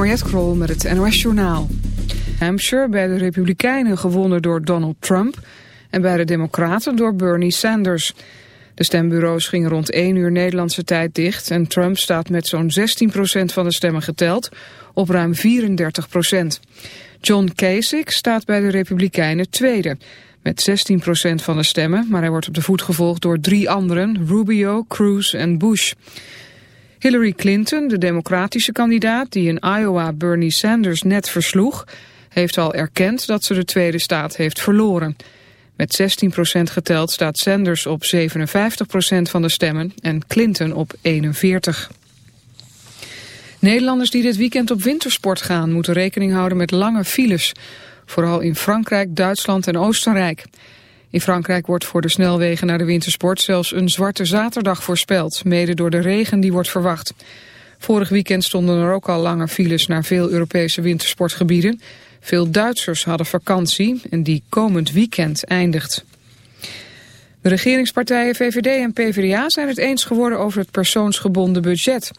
Mariette Krol met het NOS Journaal. Hampshire bij de Republikeinen gewonnen door Donald Trump... en bij de Democraten door Bernie Sanders. De stembureaus gingen rond 1 uur Nederlandse tijd dicht... en Trump staat met zo'n 16% van de stemmen geteld op ruim 34% John Kasich staat bij de Republikeinen tweede... met 16% van de stemmen, maar hij wordt op de voet gevolgd door drie anderen... Rubio, Cruz en Bush... Hillary Clinton, de democratische kandidaat die in Iowa Bernie Sanders net versloeg, heeft al erkend dat ze de tweede staat heeft verloren. Met 16% geteld staat Sanders op 57% van de stemmen en Clinton op 41%. Nederlanders die dit weekend op wintersport gaan moeten rekening houden met lange files. Vooral in Frankrijk, Duitsland en Oostenrijk. In Frankrijk wordt voor de snelwegen naar de wintersport zelfs een zwarte zaterdag voorspeld, mede door de regen die wordt verwacht. Vorig weekend stonden er ook al lange files naar veel Europese wintersportgebieden. Veel Duitsers hadden vakantie en die komend weekend eindigt. De regeringspartijen VVD en PvdA zijn het eens geworden over het persoonsgebonden budget.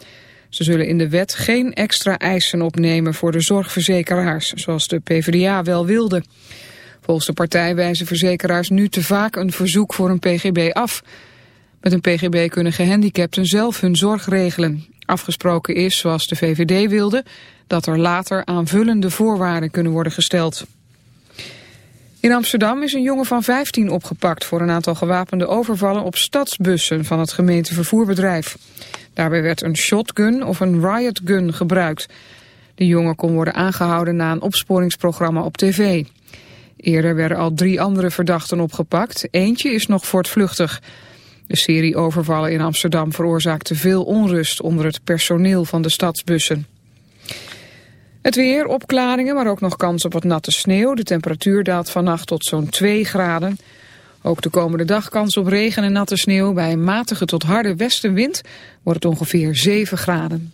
Ze zullen in de wet geen extra eisen opnemen voor de zorgverzekeraars, zoals de PvdA wel wilde. Volgens de partij wijzen verzekeraars nu te vaak een verzoek voor een pgb af. Met een pgb kunnen gehandicapten zelf hun zorg regelen. Afgesproken is, zoals de VVD wilde, dat er later aanvullende voorwaarden kunnen worden gesteld. In Amsterdam is een jongen van 15 opgepakt voor een aantal gewapende overvallen op stadsbussen van het gemeentevervoerbedrijf. Daarbij werd een shotgun of een riotgun gebruikt. De jongen kon worden aangehouden na een opsporingsprogramma op tv. Eerder werden al drie andere verdachten opgepakt. Eentje is nog voortvluchtig. De serie overvallen in Amsterdam veroorzaakte veel onrust onder het personeel van de stadsbussen. Het weer, opklaringen, maar ook nog kans op wat natte sneeuw. De temperatuur daalt vannacht tot zo'n 2 graden. Ook de komende dag kans op regen en natte sneeuw. Bij een matige tot harde westenwind wordt het ongeveer 7 graden.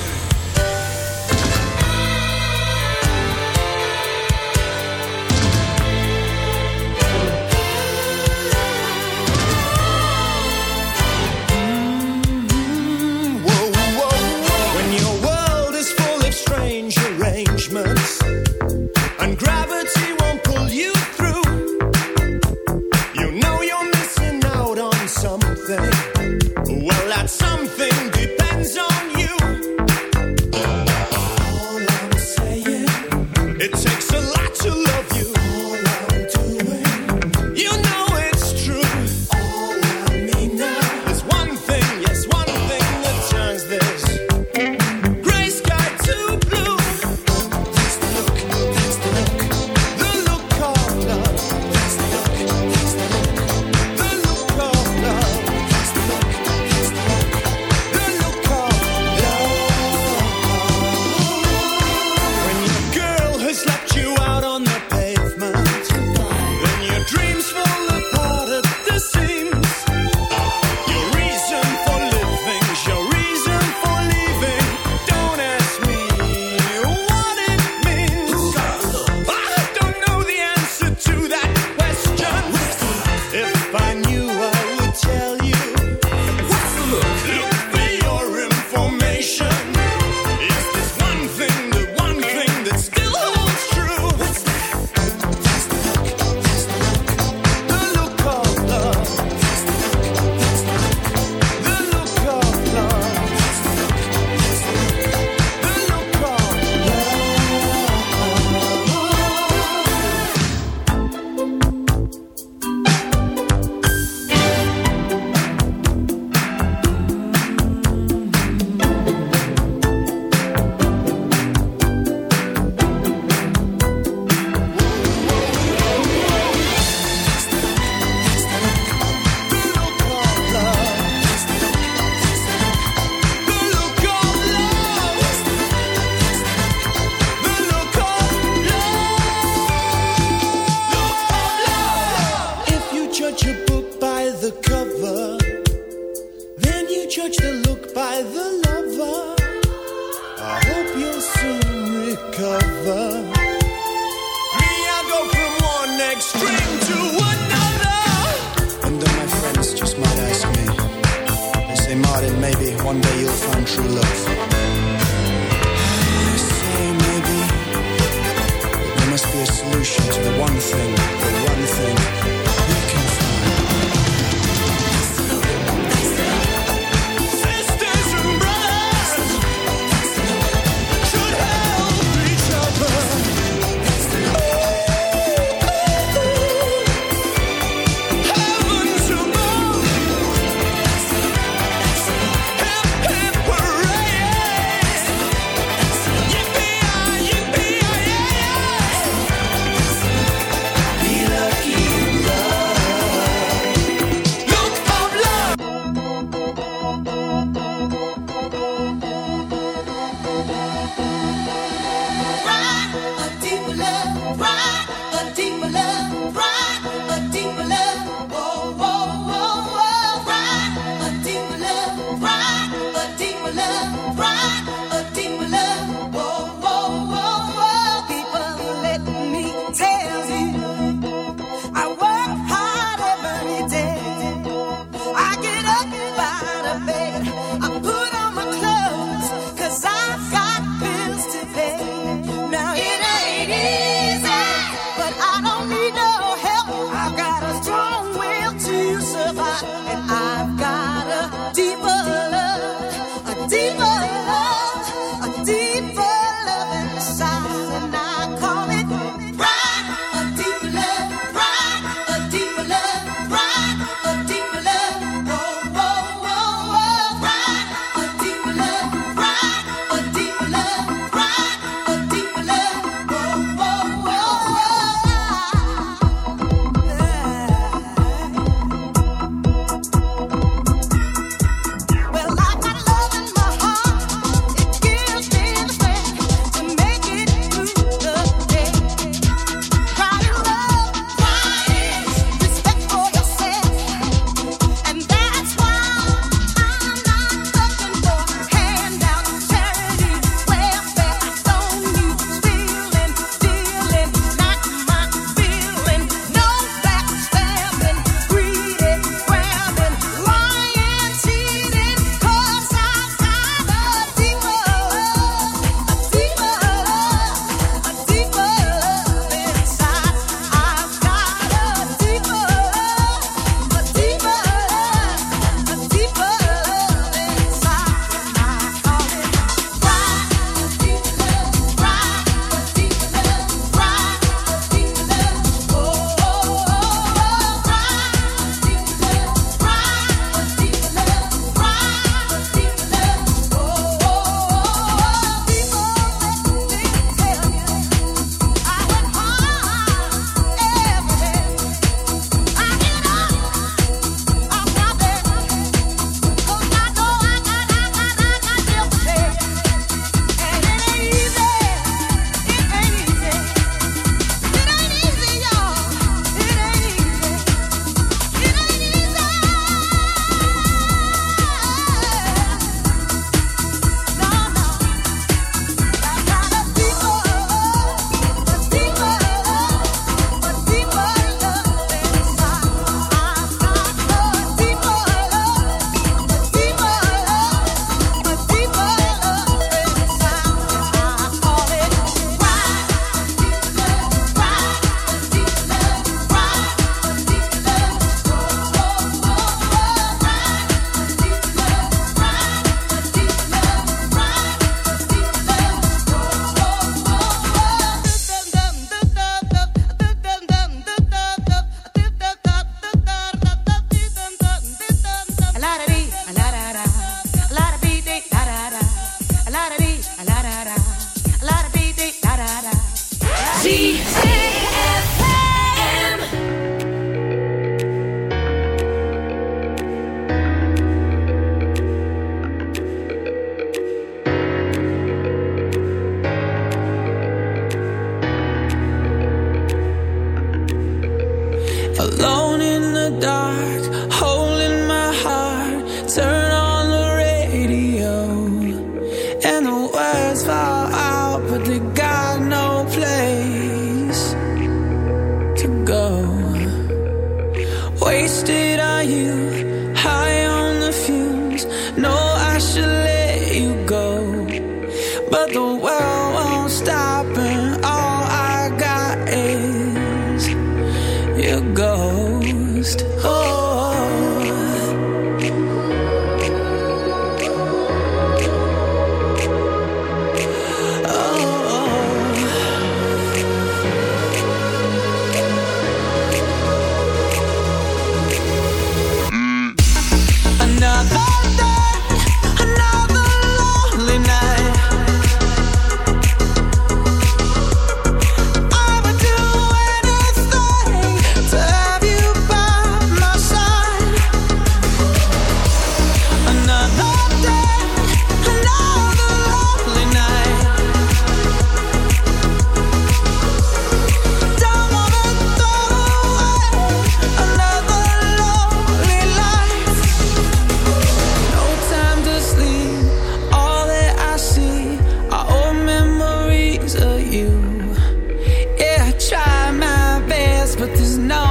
just know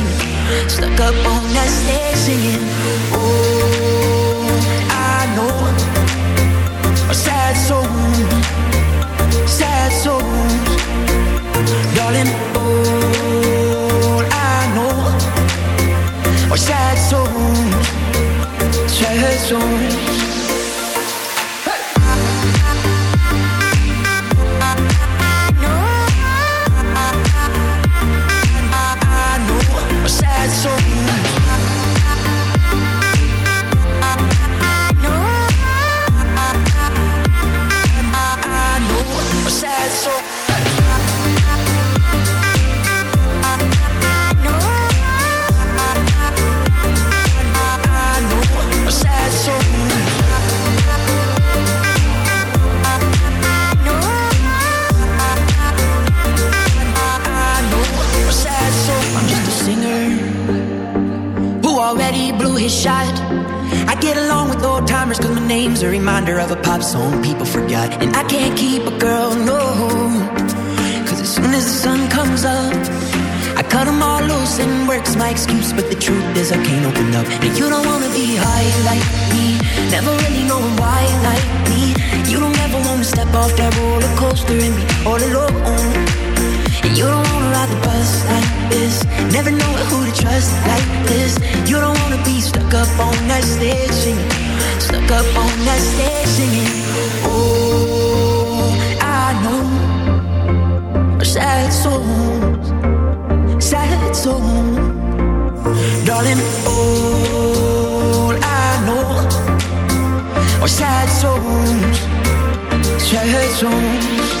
Stuck up on that stage singing. Oh, I know a sad soul, sad souls, darling. All I know are sad souls, sad souls. jij het soms?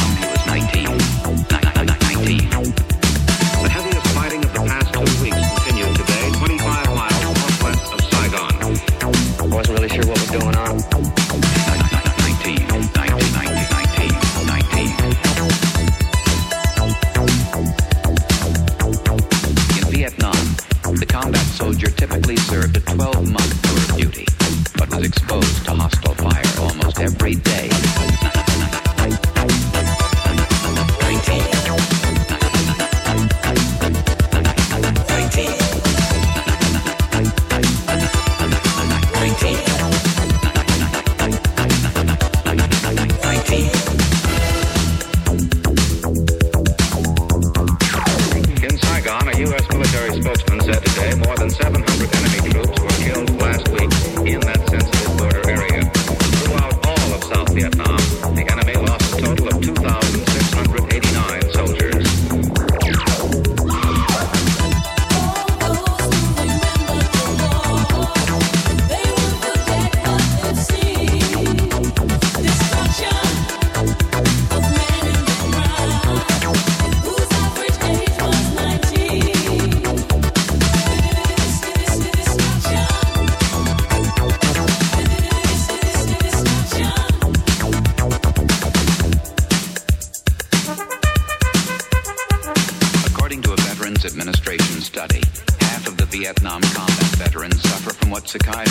12 months tour of duty, but was exposed to hostile fire almost every day. Sakai